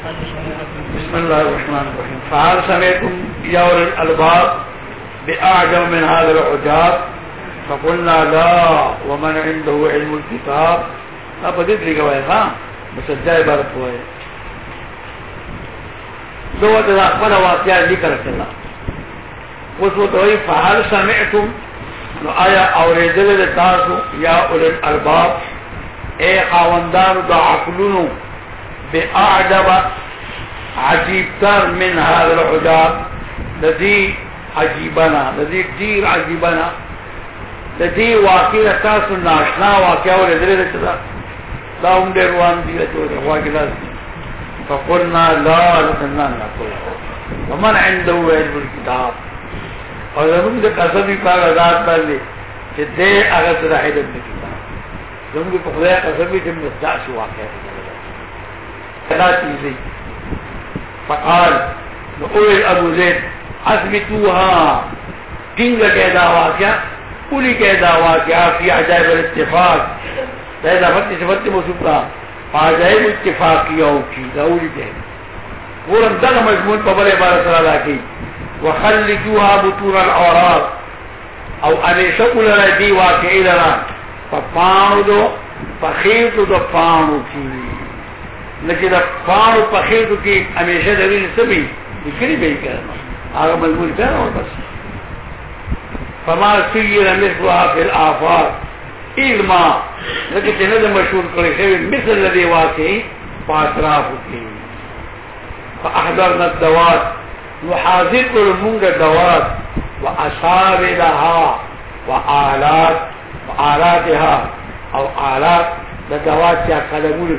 بسم الله الرحمن الرحيم فهل سمعتم يا اولي الالباب باعجب من هذا العجاب فقلنا لا ومن عنده علم الكتاب لا بدید لکھا ہوا ها بس الجاي بارك ہوا ہے دو تدا اقبل واقعہ لکھ رکھے اللہ فهل سمعتم نو آیا آية اوریدل تاسو یا اولي الالباب اے إيه خاوندانو دا عقلونو بے آجبا عجیب تر من حضر حدا لذی عجیبنا لذی دیر عجیبنا لذی واقعی اتاس ناشنا واقعی اولی دلی دلی دلی لا امدر وان دیر جو دلی واقعی لازم فقلنا لا لکننا نقل ومن عنده علم الكتاب او زمان دل قصبی پاک ازاد بلی چه دے اغسر حدن کتاب زمان دل قصبی جمع دل جاسو واقعی دلی ثلاثي زي فقال وقول ابو زيد اثبتوها تنگا کہدا واقعہ اولی کہدا واقعہ فی عجائب الاتفاق تیزا فتح صفت مصوب فعجائب اتفاقیہ ہو چیز اولی کہدا ورم دغا مضمون پر بلے بارہ صلی کی وخلجوها بطور الاوراق او انشکو لرا دی واقعی لرا فپاندو فخیتو دو پاندو چیز لکه دا پاړو په خېټو کې همیشه د وینې سمي وکړي به کړم هغه مجبور کړه او بس فما سیر مثل فی افار علما لکه چې نه د مشهور کړي شوی مثل الذي واقع پاتراف کې فاحضرنا الدوات نحاذر المنګ دوات لها وآلات وآلاتها او آلات د دوات یا بي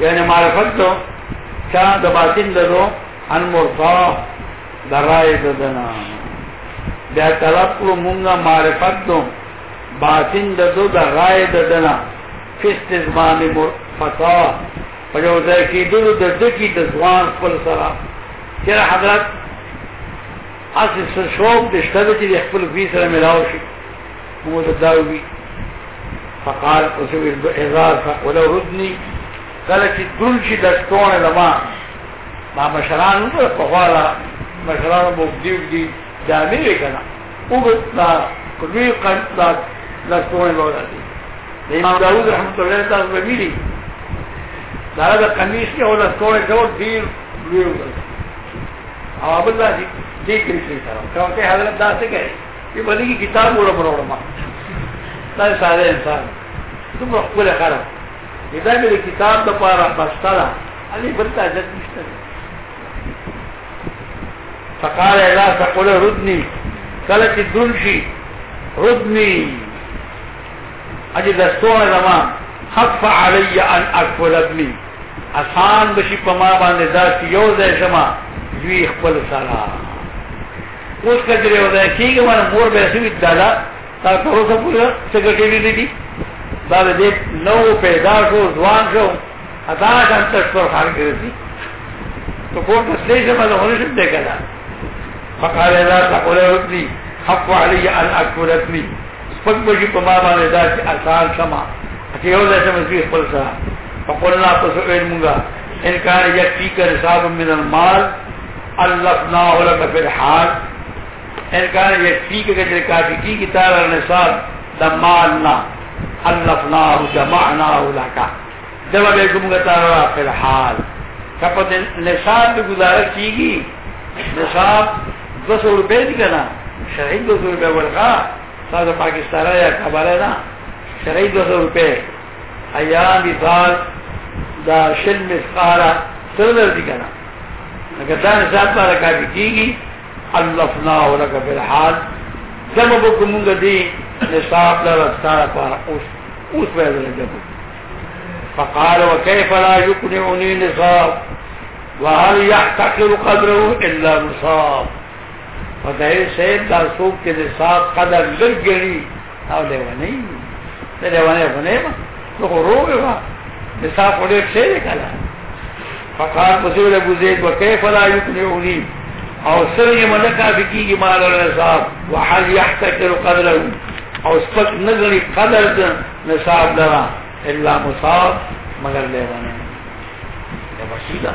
یعنی معرفت دو چا د باطن دو ان مرفا درای ددنا بیا طلب کړو مونږه معرفت دو باطن دو درای ددنا فست زمان مرفتا په یو ځای کې دغه د دکی د ځوان خپل سره چې حضرت اصل شوب د شته چې خپل وی سره ملاو شي مو دا داوی فقال اوسو الاعذار ولو ردني کله چې دلشي د ټونه لما ما مشران نو په خواله مشران مو دیو دی د امریکا نه وګتلا کومي قند د ټونه لور دی د امام داوود رحمت الله علیه تاسو ویلي دا د قمیص کې اوله ټونه دا دی لور او ابو الله دې دې کې څه سره ته هغه حضرت داسې کوي چې بلې کتاب وړه وړه ما دا ساده انسان دغه خپل خبره دا مې کتاب د پاره بستا ده علي بلتا عزت نشته فقال لا تقول ردني کله چې دونشي ردني اجي دستور زمان خف علي ان اكل ابني آسان بشي په ما باندې دا یو ځای شمه دوی خپل سره اوس کجره ودا کیږي مور به سوي دادا تا تاسو پورې څنګه کې دي دا دې نو پیدا شو ځوان شو ادا کان تر څو خار کې دي ته کوم څه یې ما نه ورشي دې کلا فقال لا تقول ابني حق علي ان اكل ابني فقم شي په ما باندې دا چې اسان سما چې یو څه مې په خپل سره په کول لا په څه مونږه ان کار یې کی حساب من المال الفنا ولك في الحال ان کار یې کی کی کتاب نه صاحب دمال نہ حلفناه جمعناه لك جب اب ایک مگتا رہا پھر حال کپت نشان بھی گزارت کی گی نشان دو سو روپے دی گنا شرحید دو سو روپے ورخا ساتھ پاکستان رہا یا کبار ہے نا شرحید دو سو روپے ایان دی سال دا شن مسخارا سردر دی گنا اگر دا نشان پا رکھا بھی کی گی حلفناه لك پھر حال جب اب ایک مگتا نصاب نصاب نصاب نصاب نصاب نصاب لا لا فقال فقال وكيف وكيف يقنعني يقنعني وهل يحتقر قدره سيد سوق قدر او او لیوانی لیوانی با با تو کلا مسئول ابو زید مالا وحل يحتقر قدره او سپت نگلی قدر دا نصاب لرا الا مصاب مگر لیوانا یا بسیدہ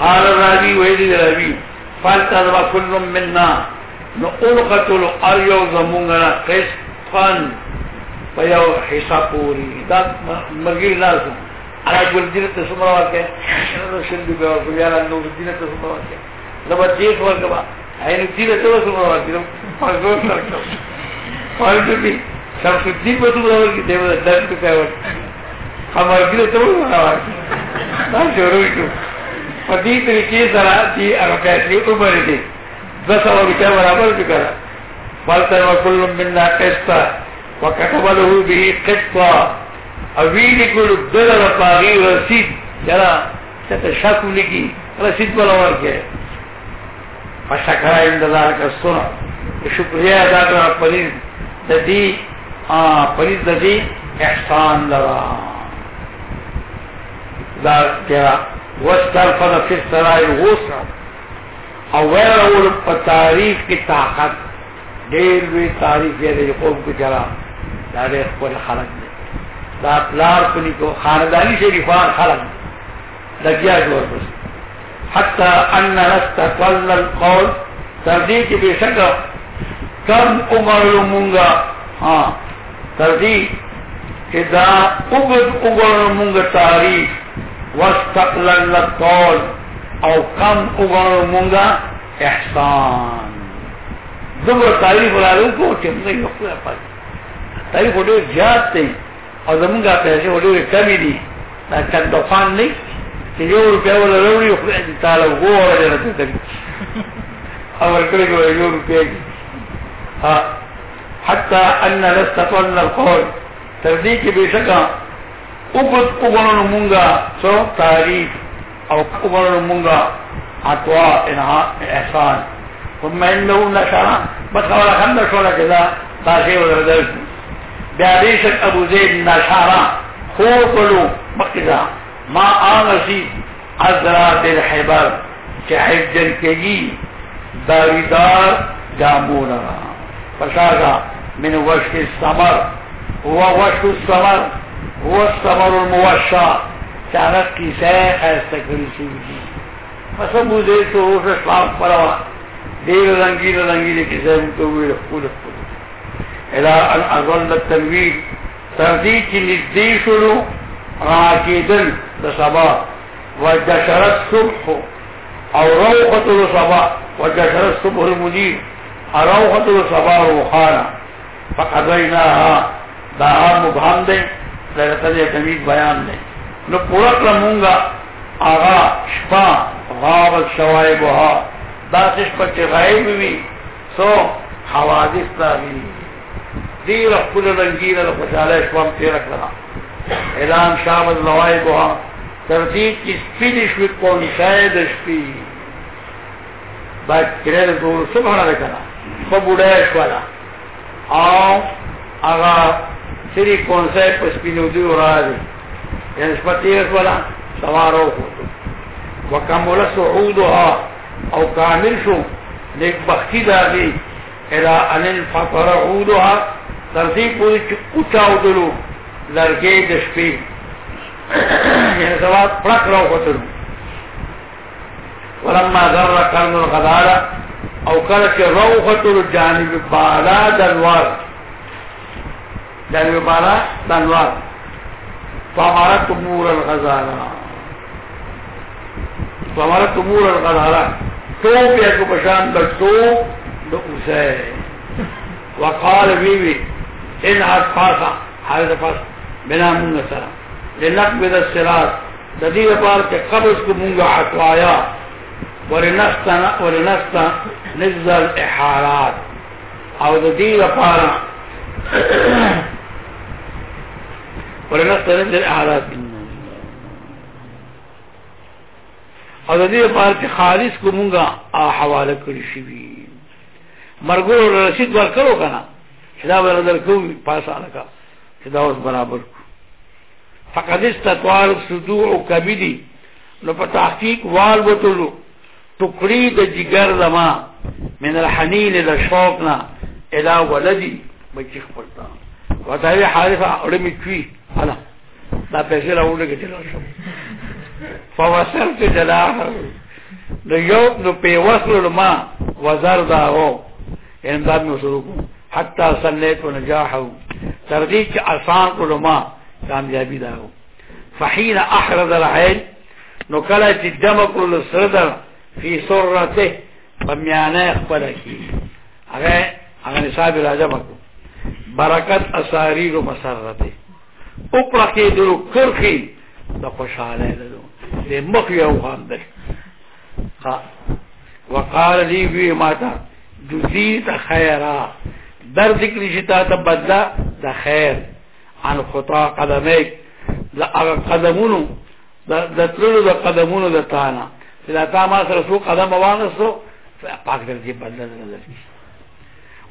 قال الرابی ویدی الرابی دبا کل مننا نو نقلقت الاریو زمونگنا قسطن پیو حساب پوری دا مرگی لازم انا جول دینت سمرا واقع دا دی بیو بیانا نور دینت سمرا واقع لبا دیت ورکبا اینو دینت سمرا واقع فرزون رکھتا خلکو کې شمس الدین به دومره ورکړي دی به دس روپۍ ورکړي همارګي ته ووایه دا شروع شو په دې طریقې سره چې هغه فیصلې عمر دي دوه سوه روپۍ برابر شو کړه فلته وکل منا قسطا وکتب له به قسطا او ویلي کول دغه پاغي رسید جنا ته شک لګي رسید بل ورکړي فشکر عند ذلك الصنع شکریہ ادا کر اپنی د دې پریز د دې احسان لرا دا کرا وستر فضا فی سرائی الغوسر او ویر اول پا تاریخ کی طاقت دیر وی تاریخ یہ دی قوم کو جرا دا دیر خپل خلق دی دا پلار کنی کو خاندانی شریفان خلق دی لگیا جور بس حتی ان نستقل القول تردی کی بے شکر کم عمر لوں ہاں تردی ادا اگت اگر لوں گا تاریخ وسط لطول او کم اگر لوں احسان دبر تاریخ بلا لوں کو چمنے تاریخ وہ ڈیر جاتے اور زمین پیسے وہ ڈیر کمی دی چند دفان نہیں کہ جو روپیہ والا روڑی خدا جی تعالی وہ اور جانتے تبھی اور کرے کہ جو روپیہ کی حتى ان لستقلن القول تر بشكا کې به المنغا وګت تاريخ او وګڼو المنغا عطواء احسان ثم انه نشرا بخوا خند شولا کذا تاسو ورده بیا ابو زيد نشرا خو کلو مکذا ما آغسي عزرات الحبر چه كجي کجی داریدار را فشاذ من وشك السمر هو وشك السمر هو السمر الموشى كانت كساء سيدي فسمو زيت وروش اسلام پروا دیر رنگی رنگی دے کسے متوبي ہوئے رکھو الى ان اظل التنوير ترديك کی نزدی شروع راکی دل وجشرت صبح او روخت لصباة وجشرت صبح المنیر اروخت و سبا روخانا فقضیناها دا آر مبھان دے لیلتر تمید بیان دے نو پورک لمونگا آغا شپا غابت شوائبوها دا سشپا چی غائب بھی سو حوادث دا بھی دیر اخبر رنگیر دا خوشالہ شپا تیرک لگا اعلان شامد لوائبوها ترتیب کی سپیدی شوی کونی شاید شپی باید کرے دور سبحانہ دکھنا په بډای شواله او هغه سری کونسای په سپینو دی راځي یعنی سپتیر شواله سوارو وکمل صعودها او کامل شو نیک بختی داږي الى ان الفقر عودها ترتی پوری چې کوچاو دلو لرګې د شپې یعنی سوار پړک راو وتل ولما ذر قرن الغداره او کله چې تر جانب جانب بالا بالا دنوار دنوار کر کے رو جان بےا دنواد تو بیا کو پشان دو اسے وقال بیوی ان حد حد پاسا پاس بنا مونگا تدیر پار کے قبض کو مونگا کو مونگ ہٹوایا نزد الاحارات او د دې لپاره ورنسته نزد الاحارات او د دې لپاره چې خالص کومګه حواله کړی شي مرګور رسید ورکړو کنه دا به درکو پاسه لکه چې دا اوس برابر کو فقد استطوار صدوع کبدی نو په تحقیق وال وتلو ټوکړي د جګر زما من الحنين الى شوقنا الى ولدي بچی خپلتا وتاوی حارث اړمې چی انا دا پیسې راوړل کې چلو شو فوسرت جلاه نو یو نو په وصل ما وزر دا هو ان دا نو شروع حتا سنیت ونجاحو تر دې چې آسان علما کامیابی دا هو فحين احرز العين نو کله چې دمک له سردر فی سرته په میانه خپل کی هغه هغه نصاب راځم کو برکت اساری رو مسرته او پرکې درو کرخي د خوشاله له دې مخ یو خام ده وقال لي وی ماتا جزيت خيرا در ذکر شتا ته بدلا د خیر عن خطا قدمیک د هغه قدمونو د تللو د قدمونو د تانا چې دا تا ما سره څو قدم واغستو پاک درجه بدل نظر کی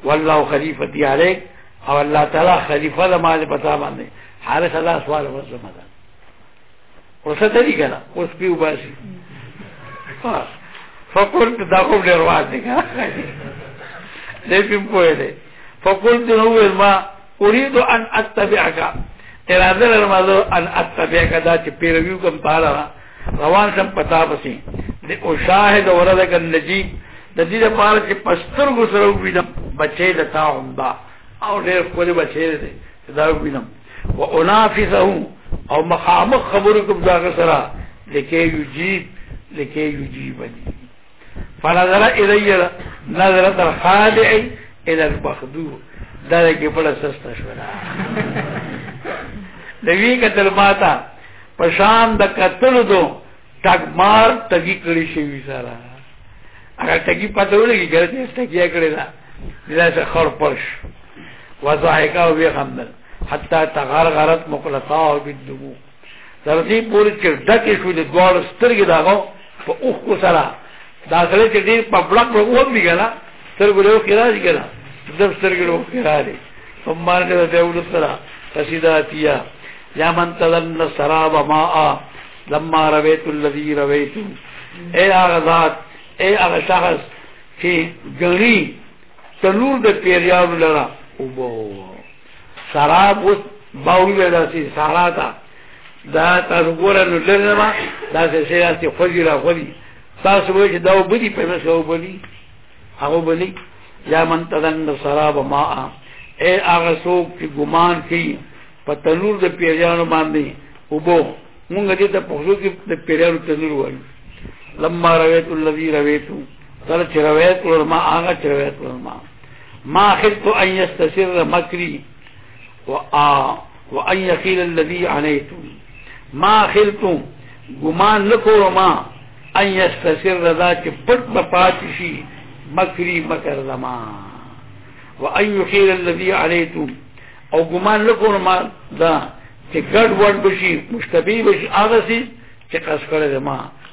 والله خلیفتی علیک او الله تعالی خلیفہ د مال پتا باندې حارث الله سوال ورسره مدا ورسره دی کنه اوس پیو باسي فقلت دا خوب ډیر واد دی نه پم پوهه دی فقلت نو ما اريد ان اتبعك اراده لرم ان اتبعك دا چې پیرویو کوم تعالی روان سم پتا بسي او شاهد ورده کن نجیب د دې لپاره چې پسترګو سره وینم بچې د تا عمدا او ډېر خپل بچې دې دا وینم و انافسه او مخامخ خبرو کوم ځای سره لکه یجیب لکه یجیبني فنظر الی نظرة الخادع الى المخدوع دا کې په لسسته شو لوی کتل ماتا پشان د قتل دو ټګمار تګی کړی شي وساره اگر ټکی پته ولګي ګر دې ټکیه کړی دا دا څه خور پرش وضحکا او بیا خندل حتی تغرغرت مقلطا بالدموع تر دې پورې چې ډکه شو د دوار سترګې داغو په اوخ کو سره دا سره چې ډېر په بلک په اوم دی کنه تر ګلو کې راځي کنه د سترګې له اوخ راځي ثم مارګه د یو سره فسیداتیا یا من تلن سراب ماء لما رويت الذي رويت اے اغذات اے هغه شخص چې غني تنور د پیریانو لرا او بو سراب اوس باوی ولا سي ساراتا دا تاسو ګوره نو لرنه ما دا څه شي راځي خو دې را خو دې تاسو وایي دا وبدي په مسو وبدي هغه بلی یا من تدن سراب ماء اے هغه څوک چې ګمان کوي په تنور د پیریانو باندې او بو مونږ دې ته په خو کې د پیریانو تنور وایو لما رويت الذي رويت تر چې روایت کول ما هغه چې روایت کول ما ما خفت ان يستسر مكري و و ان يقيل الذي عنيت ما خلت ګمان نکوم ما ان يستسر ذا چې پټ په پات شي مکری مکر زما و ان يقيل الذي عنيت او ګمان نکوم ما دا چې ګډ وډ بشي مشتبه بشي هغه سي چې قص کړې ما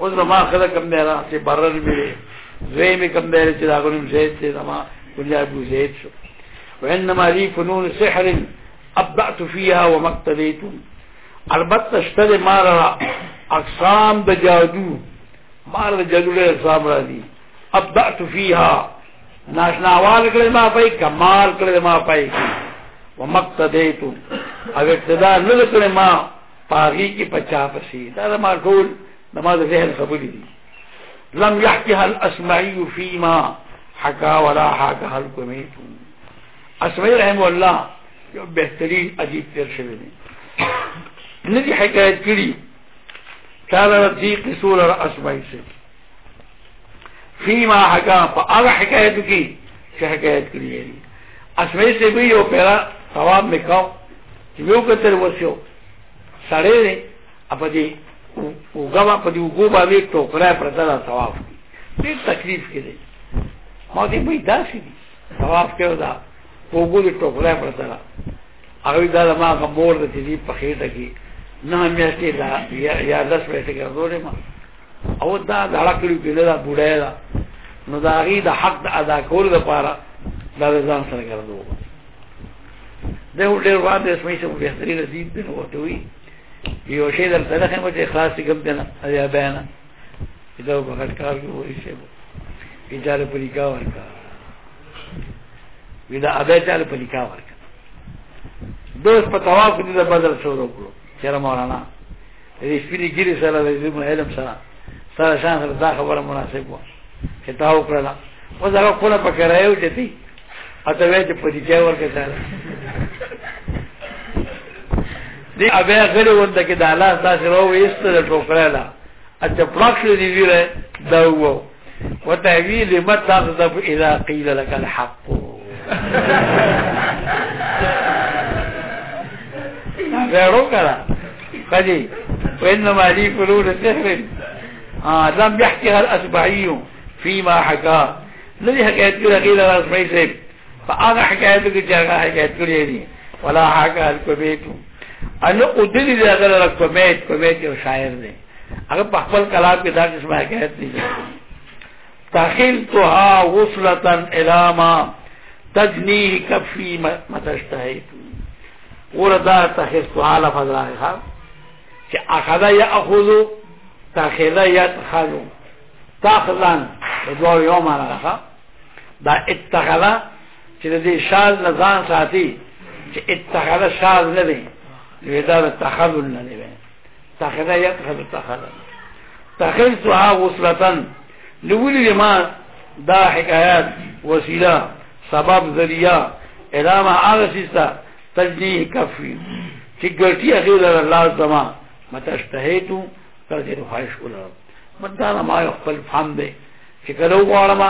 اوس ما خلک کم دی را چې برر مې زوی مې کم دی چې داګو نیم زید چې دما ګلیا بو زید شو وانما لي فنون سحر ابعت فيها ومقتليت البت اشتد مار اقسام د جادو مار د جادو له اقسام را دي ابعت فيها ناشنا وال کړه ما پي کمال کړه ما پي ومقتديت او ابتدا نل کړه ما پاغي کې پچا پسي دا مار کول دی لم يحكيها الاسمعي فيما ولا الكميت اسمعي الله عجیب تیر شوی ندی حکایت کری را اسمعی سے فیما حکا پا آغا کی حکایت کری اسمعی سے بھی یو پیرا میں کاؤ جو کتر وسیو دی اپا وګوا په دې وګو باندې ټوکرا پرته دا ثواب دی ډېر تکلیف کې دی ما دې به داسې دي ثواب کې ودا وګو دې ټوکرا پرته دا هغه دا ما کومور دې په خېټه کې نه میاشتې دا یا داس پیسې ګرځولې ما او دا دړه کړو کې دا بوډای دا نو دا غي د حق ادا کول لپاره دا ځان سره ګرځول ده هو ډېر واده اسمه چې بهتري رسید دی نو ته وی یو شی در ته دغه وجه خلاص کوم کنه یا بیان دا په هټ کار کې وایي شه بیچاره پلیکا ورکا ودا ابه چاله پلیکا ورکا دوس په طواف کې د بدل شروع کړو چیرې مولانا دې سپینې ګیرې سره د علم علم سره سره شان سره دا خبره مناسب و چې تا وکړه اوس هغه خپل پکې رايو چې دي اته وې چې پلیکا ورکا سره دی ابیا غلی ونده کې د الله رو راو ایستل ټوکړه لا پلاک پلاکشو دی ویره دا وو وته وی لم تغضب اذا قيل لك الحق غرو کرا خدي وانما لي فلول الدهر آه لم يحكيها الاسبعي فيما حكى الذي حكيت كده قيل الاسبعي سيب فانا حكايتك جاء حكايت كده ولا حكى الكبيتو ان قدرت دې هغه لک په میت په میت یو شاعر دی هغه په خپل کلام کې دا قسمه حکایت دی تخلتها وصلة الى ما تجنيه كفي متشتهيت وردا تخلتها لفظائها چې اخذ ياخذ تاخذ يدخل تاخذن دوار یو معنا راخه دا اتخذ چې دې شاذ لزان ساتي چې اتخذ شاذ نه دی ودا د تخذل نه دی تخذ یتخذ تخذ تخذتها وصلتن لولی ما دا حکایات وسیله سبب ذریعہ الامه هغه سیستا تجنیه کفی چې ګټي هغه لر الله زما متشتهیتو تر دې خواهش ولا مدانه ما خپل فهم دی چې کله وغواړم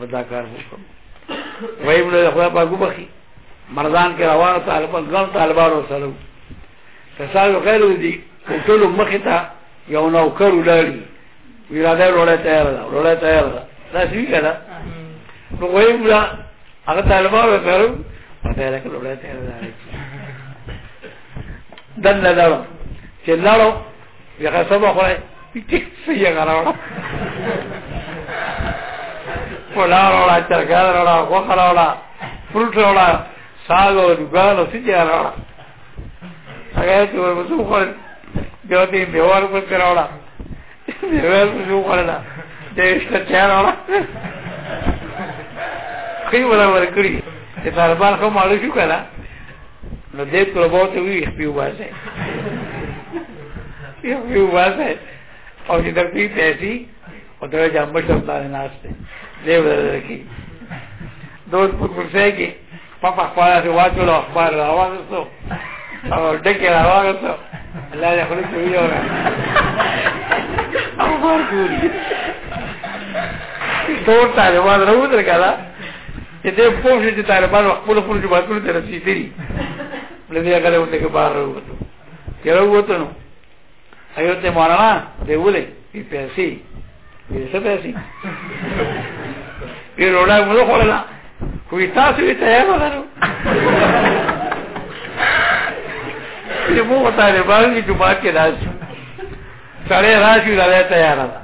مدا کار وکم وایمله خدای پاک وبخي مردان کې روانه طالبان ګڼ طالبان وسلو کسانو غیر دی ټول مخ ته یو نوکر ولړي ویلا دا وروړی تیار ده وروړی تیار ده دا سوي کنه نو وایي مولا هغه طالبانو پرم پته راکړه وروړی تیار ده دن لړو چې لړو یغه سبا خو ټیک څه یې غراوړه پولارو لا چرګارو لا خوخرو لا فروټو لا ساګو دګانو سې راوړه هغه چې ورپسې وخوړل بیا دې میوار پر کراوړه میوار پر وخوړل دې شته چا راوړه خې ولا ورکړي چې طالبان خو مالو شو کړه نو دې طلبو ته وی خپل واسه یو یو واسه او چې درته پیسې او دا جام بشرتانه ناشته دې ورکړي دوست په کورسې کې پاپا خپل واچو له اخبار راوځو او ډکه راوغته الله دې خلک ویو او ورګوري ټول طالبان راوځل کړه چې دې پوه شي چې طالبان خپل خپل جماعتونو ته رسیدلي بل دې هغه وته کې بار راوته یره وته نو ایو ته مولانا دې ولې په پیسې پیسې پیسې یې روډه موږ خوړلا خو تاسو یې تیار ولرو چې مو طالبان کې جمعه کې راځي سړی راځي راځي تیار ده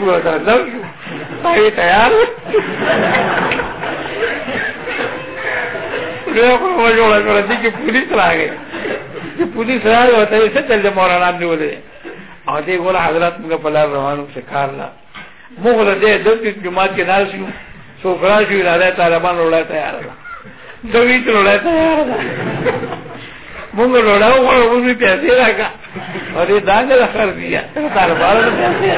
موږ دا نو پای تیار نو خو ما جوړه کړه چې پولیس راغی چې پولیس راغی او ته څه چل دې مورانان نیولې او دې ګور حضرت موږ په لار روانو شکار نه موږ له دې د جمعه کې راځو څو راځي راځي طالبان ولا تیار ده دوی ټول تیار ده مونږ لوړا وغوړو مونږ پیسې راکا او دانګ لا خر دی تر بار نه پیسې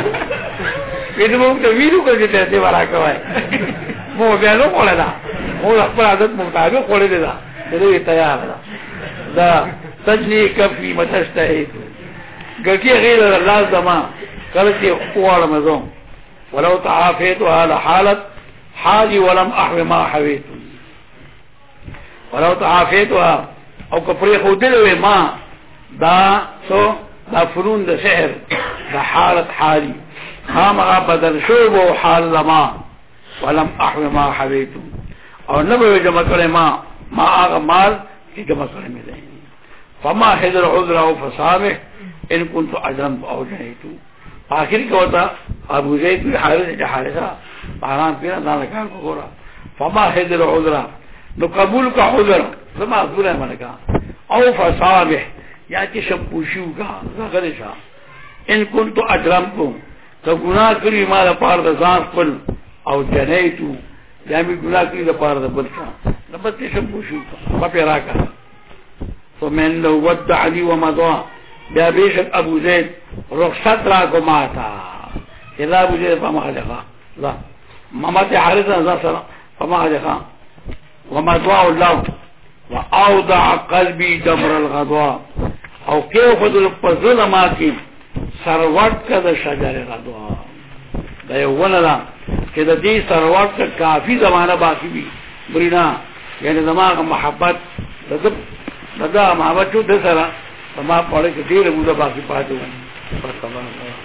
پیټ مونږ ته ویلو کړي پیسې ورکا وای مو بیا نو کوله دا مو خپل عادت مطابق کوله دا دې تیار دا دا تجنی کفی متشته ګټي غیر الله زما کله چې اوړ مزوم ولو تعافیتها لحالت حالي ولم احو ما حويت ولو تعافیتها او کپری خودلوی ما دا سو دا فنون دا سحر دا حالت حالی خام خامغا بدل شعب و حال لما ولم احو ما حویتو او نبوی جمع کرے ما ما آغا مال کی جمع کرے ملے فما حضر عذر و فسامح ان کنتو اجرم او جنیتو آخر کیا ہوتا ابو زید بھی حارس جہارسا باران پینا دانا کار کو گورا فما حضر عذرہ نو قبول کا عذر سما عذر ہے میں کہا او فصالح یا کہ شب پوشیو کا زغری شاہ ان کن تو اجرم کو تو گناہ کری مارا پار دا زان پل او جنہی تو یا بھی گناہ کری دا پار دا بل شاہ نبت شب پوشیو کا ما پیرا کا فمن لو ودع لی ومضا بیا بیشت ابو زید رخصت را کو ماتا اللہ ابو زید پا مخلقا لا ممت حارسان زان سلام فما خلقا ومدعو الله واوضع قلبي دبر الغضا او کې خود په ظلم کې سروت کده شجر غضا دا یو ولدا چې د دې سروت کا کافي زمانہ باقی وي برینا یعنی دماغ محبت دغه دغه محبت د سره ما پړې کې ډېر موږ باقی پاتې وو